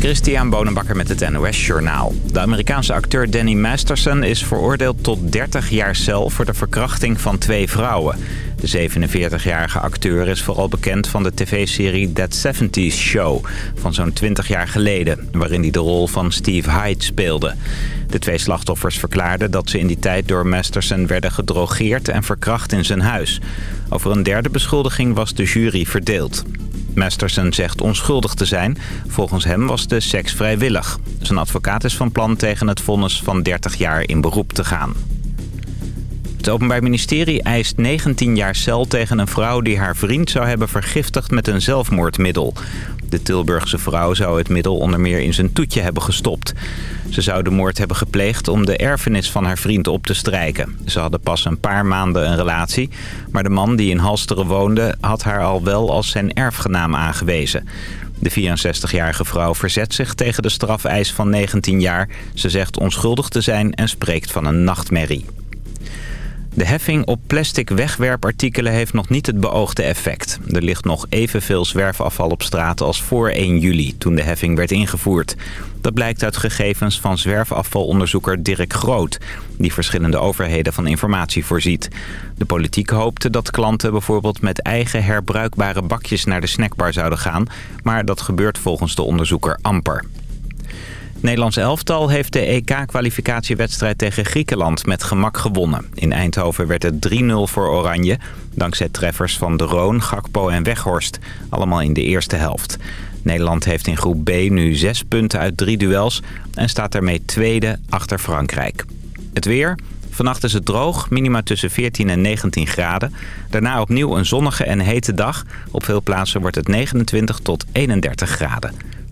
Christian Bonenbakker met het NOS Journaal. De Amerikaanse acteur Danny Masterson is veroordeeld tot 30 jaar cel voor de verkrachting van twee vrouwen. De 47-jarige acteur is vooral bekend van de tv-serie That 70s Show van zo'n 20 jaar geleden, waarin hij de rol van Steve Hyde speelde. De twee slachtoffers verklaarden dat ze in die tijd door Masterson werden gedrogeerd en verkracht in zijn huis. Over een derde beschuldiging was de jury verdeeld. Masterson zegt onschuldig te zijn. Volgens hem was de seks vrijwillig. Zijn advocaat is van plan tegen het vonnis van 30 jaar in beroep te gaan. Het Openbaar Ministerie eist 19 jaar cel tegen een vrouw die haar vriend zou hebben vergiftigd met een zelfmoordmiddel. De Tilburgse vrouw zou het middel onder meer in zijn toetje hebben gestopt. Ze zou de moord hebben gepleegd om de erfenis van haar vriend op te strijken. Ze hadden pas een paar maanden een relatie, maar de man die in Halsteren woonde had haar al wel als zijn erfgenaam aangewezen. De 64-jarige vrouw verzet zich tegen de strafeis van 19 jaar. Ze zegt onschuldig te zijn en spreekt van een nachtmerrie. De heffing op plastic wegwerpartikelen heeft nog niet het beoogde effect. Er ligt nog evenveel zwerfafval op straat als voor 1 juli, toen de heffing werd ingevoerd. Dat blijkt uit gegevens van zwerfafvalonderzoeker Dirk Groot... die verschillende overheden van informatie voorziet. De politiek hoopte dat klanten bijvoorbeeld met eigen herbruikbare bakjes naar de snackbar zouden gaan... maar dat gebeurt volgens de onderzoeker amper. Nederlands elftal heeft de EK-kwalificatiewedstrijd tegen Griekenland met gemak gewonnen. In Eindhoven werd het 3-0 voor Oranje, dankzij treffers van De Roon, Gakpo en Weghorst. Allemaal in de eerste helft. Nederland heeft in groep B nu zes punten uit drie duels en staat daarmee tweede achter Frankrijk. Het weer... Vannacht is het droog, minima tussen 14 en 19 graden. Daarna opnieuw een zonnige en hete dag. Op veel plaatsen wordt het 29 tot 31 graden.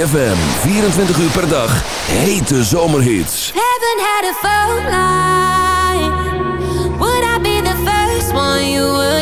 ZFM, 24 uur per dag. Hete zomerhits. Heaven had a phone line. Would I be the first one you would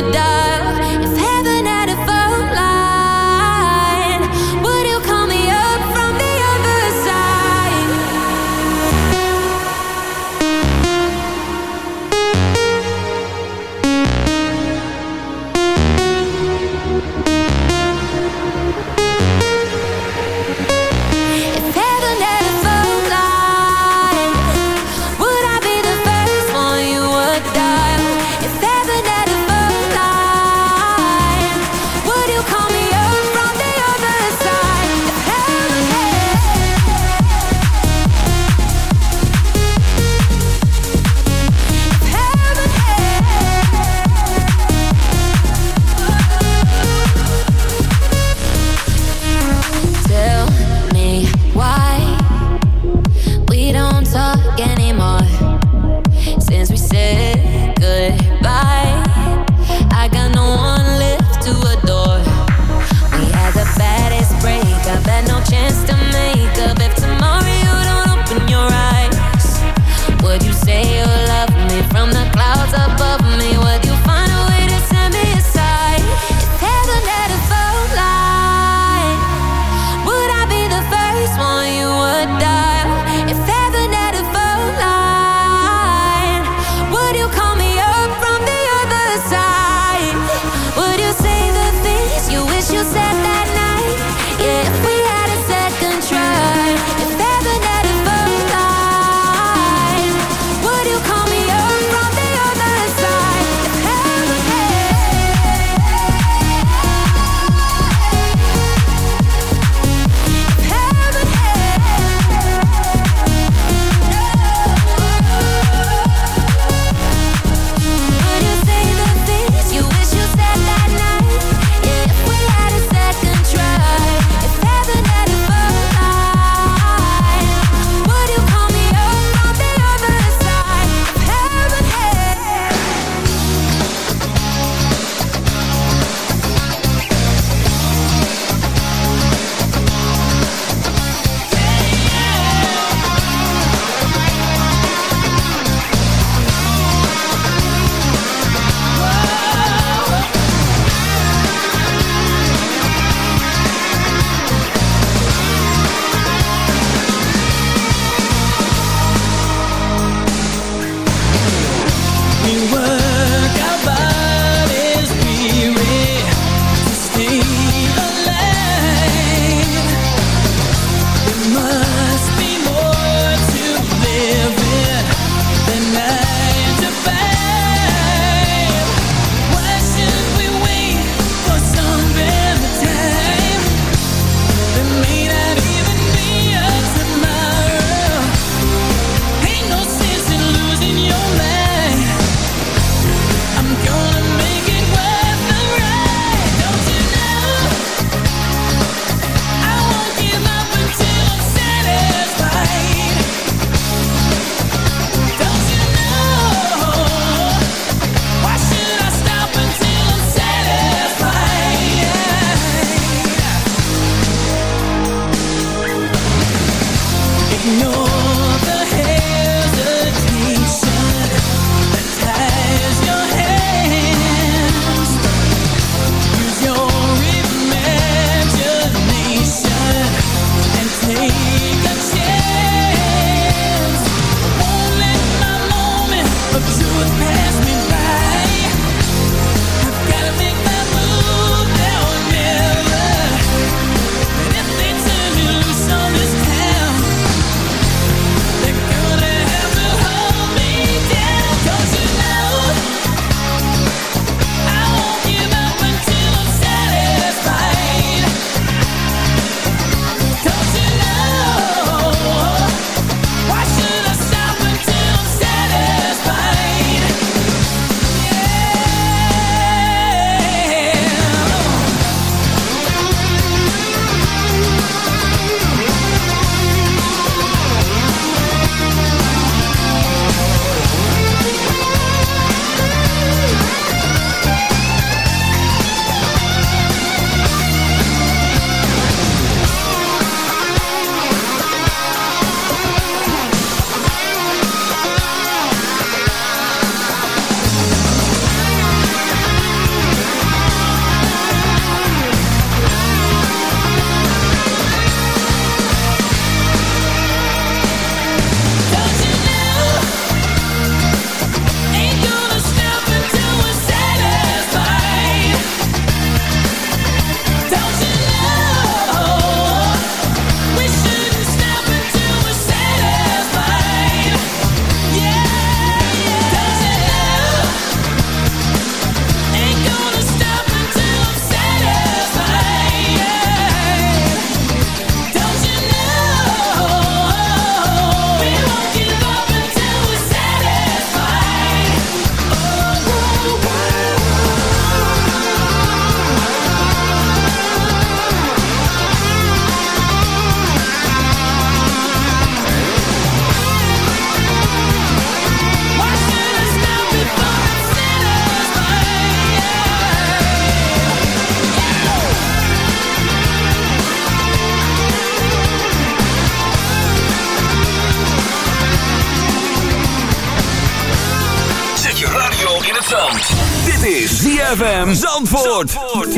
ZFM Zandvoort.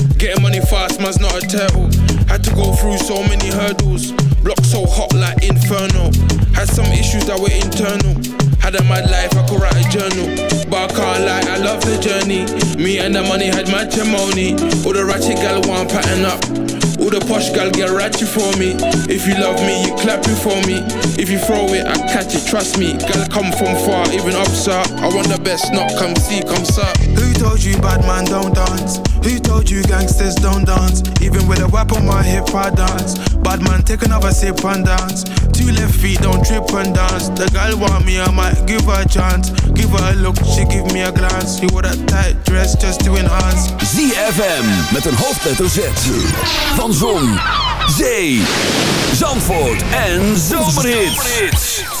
Getting money fast, man's not a turtle. Had to go through so many hurdles. Block so hot like inferno. Had some issues that were internal. Had a mad life, I could write a journal. But I can't lie, I love the journey. Me and the money had matrimony. All the ratchet gal want pattern up. All the posh gal get ratchet for me. If you love me, you clap it for me. If you throw it, I catch it, trust me. Gal come from far, even up, sir. I want the best, not come see, come sir. Who told you bad man don't dance? Who told you gangsters don't dance? Even with a whip on my hip, I dance. Bad man, take another sip and dance. Two left feet, don't trip and dance. The girl want me, I might give her a chance. Give her a look, she give me a glance. She wore that tight dress just to enhance. ZFM met een hoofdletter Z. Van Zon, Zee, Zandvoort en Zomerhits.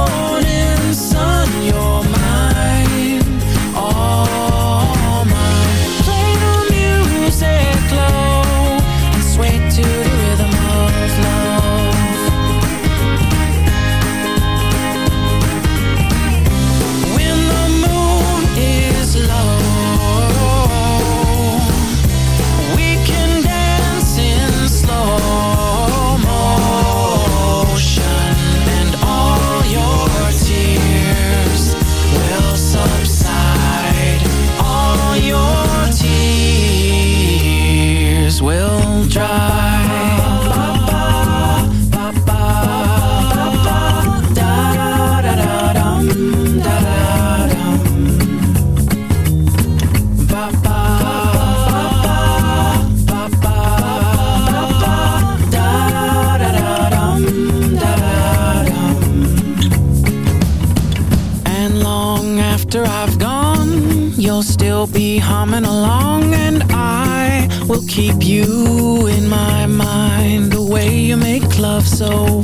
will keep you in my mind. The way you make love so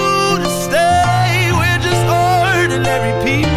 ordinary people.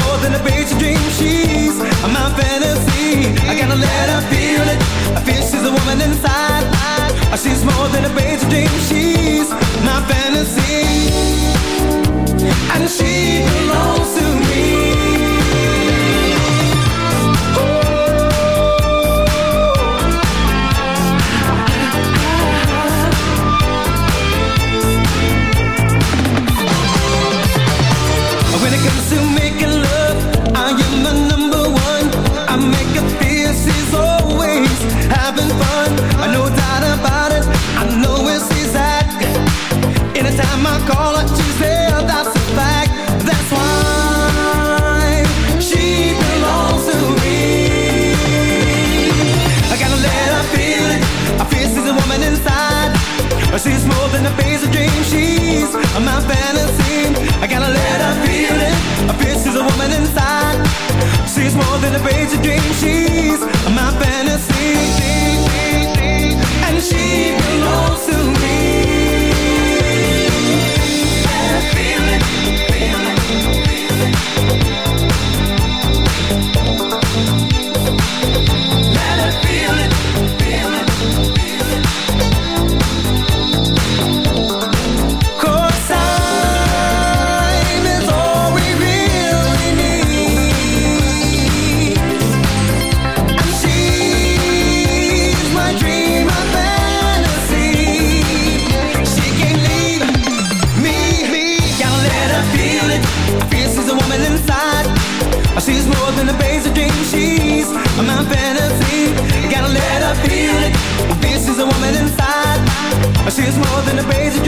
more than a basic dream She's my fantasy. I gotta let her feel it. I feel she's a woman inside I, oh, She's more than a basic dream She's my fantasy. And she belongs She's more than a basic